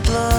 blood.